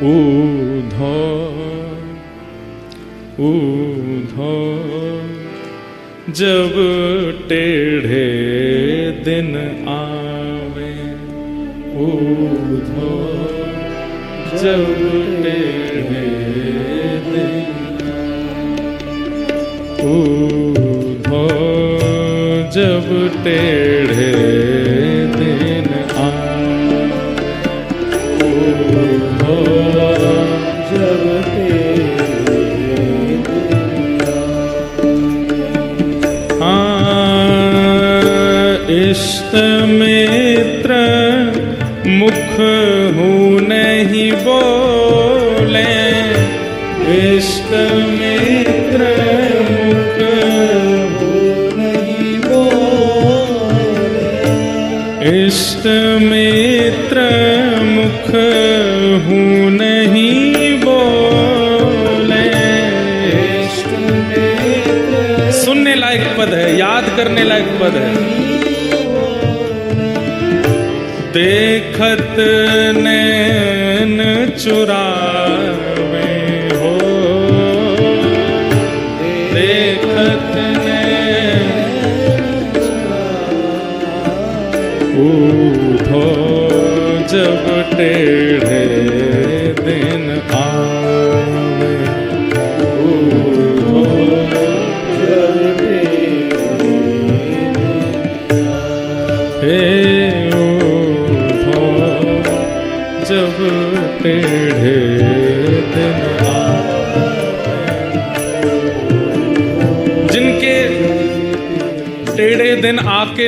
ऊधो ऊधो जब टेढ़े दिन आवे ऊधो जब टेढ़े दिन ऊधो जब टेढ़े हाँ, इष्ट मित्र मुख हूँ नहीं बोले। इष्ट मित्र मुख हूँ नहीं बोले। इष्ट मित्र मुख हूँ नहीं बोले सुनने लायक पद है याद करने लायक पद है। देखत नैन चुरावे हो। देखत नैन हो। जब टेढ़े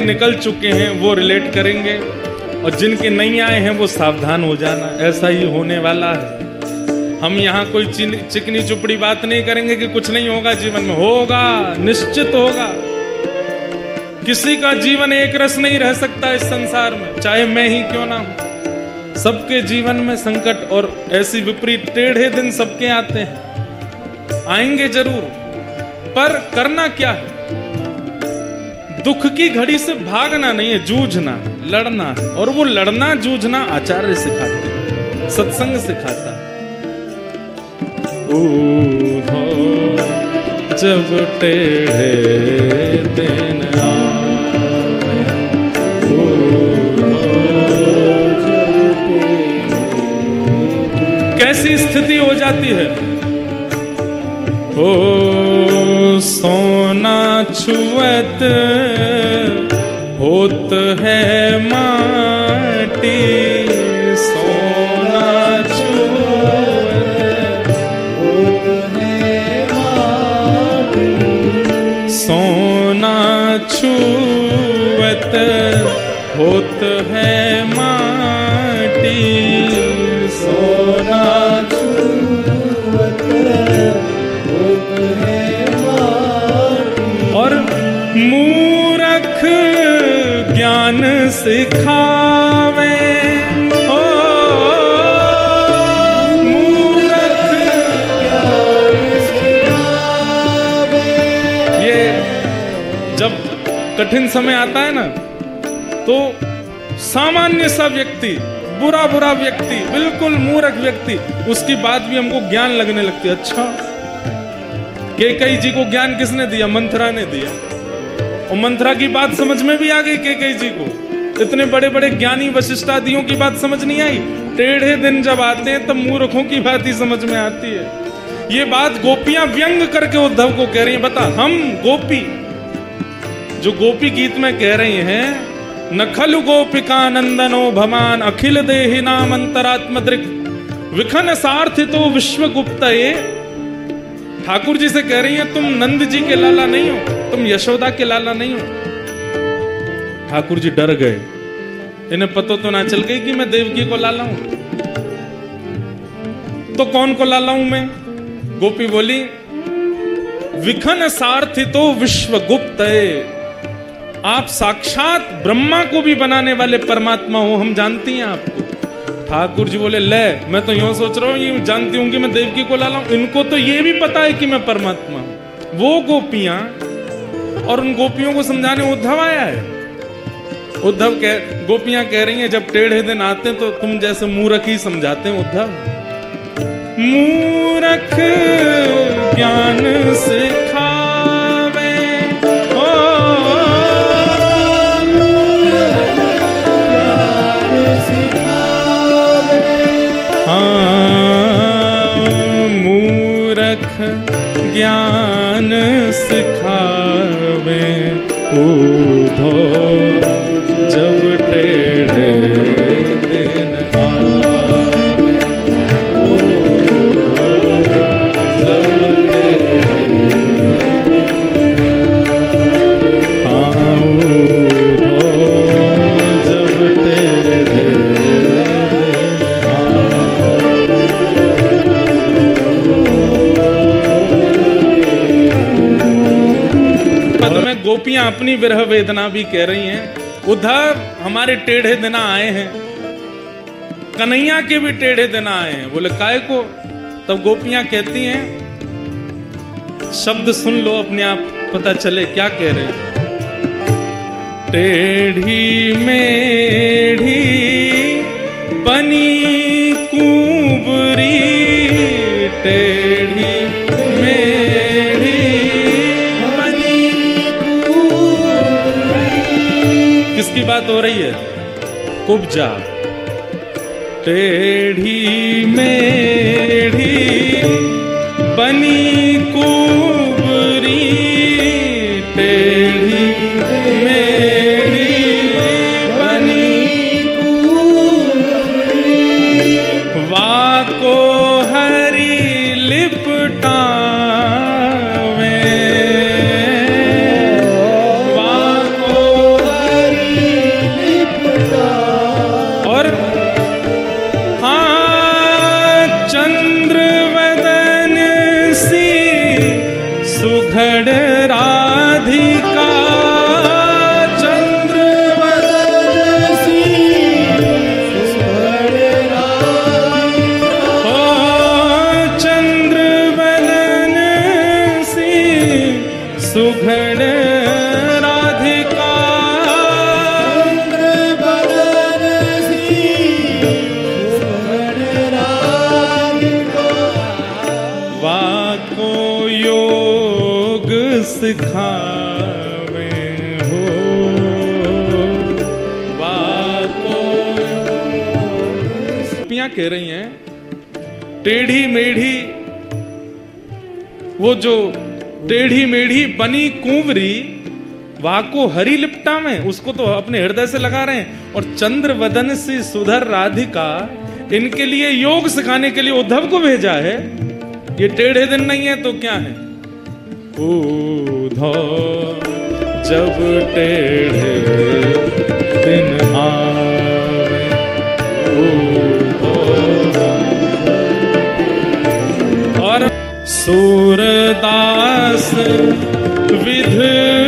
निकल चुके हैं, वो रिलेट करेंगे। और जिनके नहीं आए हैं, वो सावधान हो जाना। ऐसा ही होने वाला है। हम यहाँ कोई चिकनी चुपड़ी बात नहीं करेंगे कि कुछ नहीं होगा जीवन में। होगा, निश्चित होगा। किसी का जीवन एक रस नहीं रह सकता इस संसार में, चाहे मैं ही क्यों ना हूँ। सबके जीवन में संकट और ऐसी विपरीत टेढ़े दिन सबके आते हैं। आएँगे ज़रूर, पर करना क्या है? दुख की घड़ी से भागना नहीं है, जूझना, लड़ना। है और वो लड़ना, जूझना आचार्य सिखाते सत्संग सिखाता है। जब टेढ़े दिन कैसी स्थिति हो जाती है? ओ, सोना छुअत होत है माटी सोना सोना छुअत होत है माटी सोना ज्ञान सिखावे। ये जब कठिन समय आता है ना तो सामान्य सा व्यक्ति बुरा बुरा व्यक्ति, बिल्कुल मूर्ख व्यक्ति, उसकी बात भी हमको ज्ञान लगने लगती है। अच्छा केकई जी को ज्ञान किसने दिया? मंथरा ने दिया। और मंथरा की बात समझ में भी आ गई केकई जी को। इतने बड़े बड़े ज्ञानी वशिष्ठादियों की बात समझ नहीं आई। टेढ़े दिन जब आते हैं, तब मूर्खों की बात ही समझ में आती है। ये बात गोपियाँ व्यंग करके उद्धव को कह रही हैं। बता, हम गोपी। जो गोपी गीत में कह रही हैं, नखलु गोपिका नंदनो भमान अखिल देहि नाम अंतरात्म दृक विखन सार्थितो विश्व गुप्त ठाकुर जी से कह रही हैं, तुम नंद जी के लाला नहीं हो, तुम यशोदा के लाला नहीं हो. ठाकुर जी डर गए। इन्हें पता तो ना चल गई कि मैं देवकी को लाला हूँ? तो कौन को लाला हूँ मैं? गोपी बोली, विखन सार्थितो विश्व गुप्त आप साक्षात ब्रह्मा को भी बनाने वाले परमात्मा हो, हम जानती हैं आपको। ठाकुर जी बोले, ले, मैं तो यूँ सोच रहा हूँ, ये जानती हूँ कि मैं देवकी को लाला हूँ। इनको तो ये भी पता है कि मैं परमात्मा हूँ। वो गोपियाँ, और उन गोपियों को समझाने उद्धव आया है। उद्धव कह, गोपियाँ कह रही हैं, जब टेढ़े दिन आते हैं तो तुम जैसे मूरख ही समझाते हैं उद्धव। मूरख ज्ञान सिखावे मूरख ज्ञान सिखावे उधो अपनी विरह वेदना भी कह रही हैं। उधर हमारे टेढ़े दिना आए हैं। कन्हैया के भी टेढ़े दिना आए हैं। बोले काय को? तब गोपियाँ कहती हैं, शब्द सुन लो, अपने आप पता चले क्या कह रहे हैं। टेढ़ी मेढ़ी बनी कुबरी टेढ़ी किसकी बात हो रही है? उपजा टेढ़ी मेढ़ी बनी कह रही हैं, टेढ़ी मेढ़ी, वो जो टेढ़ी मेढ़ी बनी कुंवरी, वाको हरी लिपटा में उसको तो अपने हृदय से लगा रहे हैं। और चंद्र वदन से सुधर राधिका, इनके लिए योग सिखाने के लिए उद्धव को भेजा है। ये टेढ़े दिन नहीं है तो क्या है? उधो जब टेढ़े दिन आवे सूरदास विधना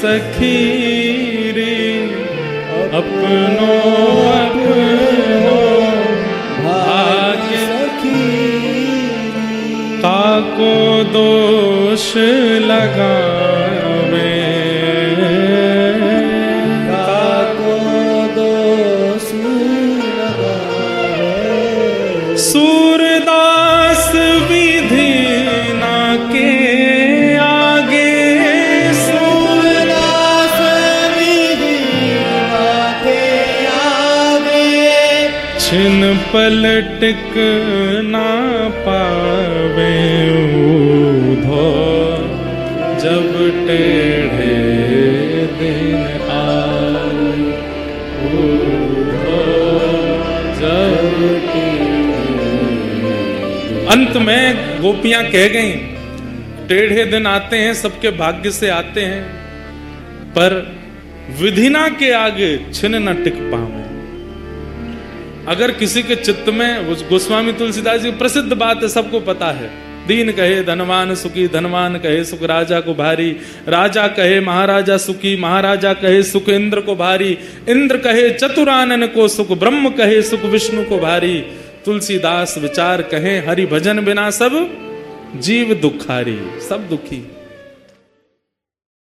सखी। पलटिक ना पावे ऊधो जब टेढ़े दिन आए अंत में गोपियाँ कह गई, टेढ़े दिन आते हैं, सबके भाग्य से आते हैं, पर विधिना के आगे छिन न टिक पावे अगर किसी के चित्त में गोस्वामी तुलसीदास जी प्रसिद्ध बात है, सबको पता है। दीन कहे धनवान सुखी, धनवान कहे सुख, राजा को भारी। राजा कहे महाराजा सुखी, महाराजा कहे सुख, इंद्र को भारी। इंद्र कहे चतुरानन को सुख, ब्रह्म कहे सुख, विष्णु को भारी। तुलसीदास विचार कहे, हरि भजन बिना सब जीव दुखारी। सब दुखी।